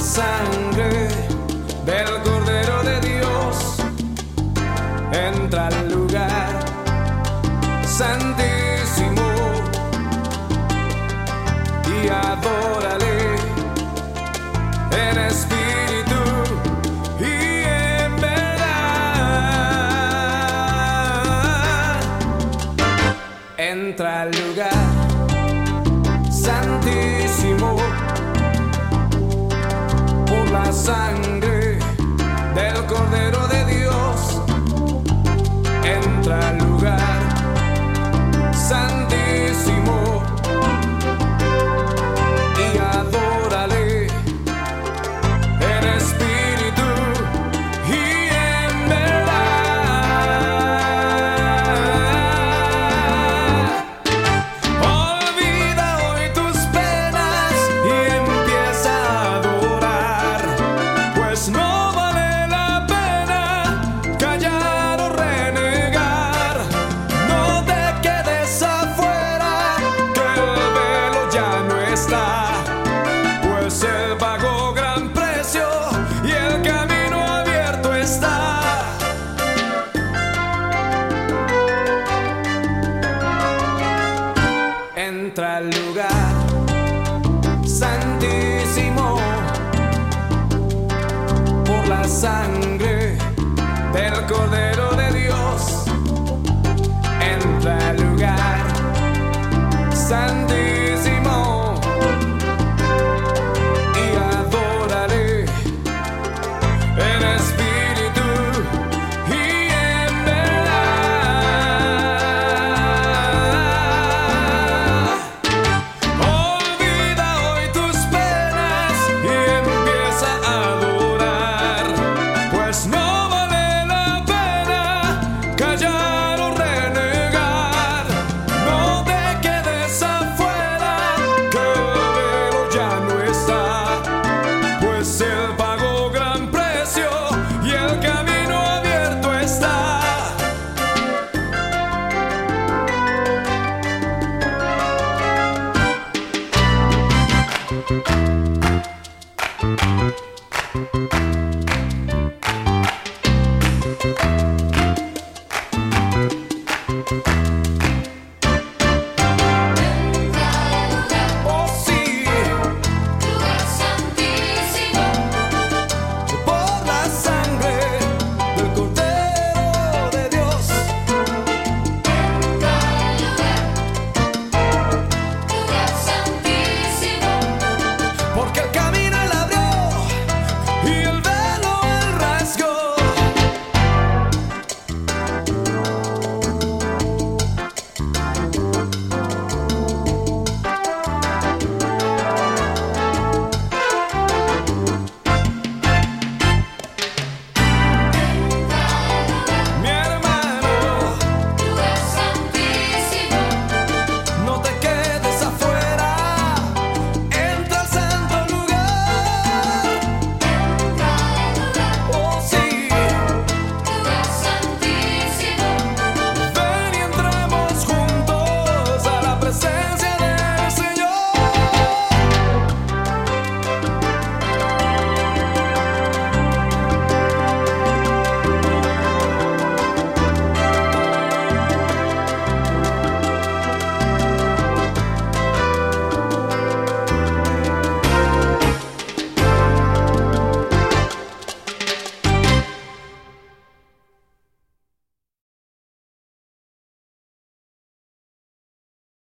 sangre del Cordero de Dios. Entra al lugar santísimo y adórale en espíritu y en verdad. Entra al lugar santísimo la sangre del Cordero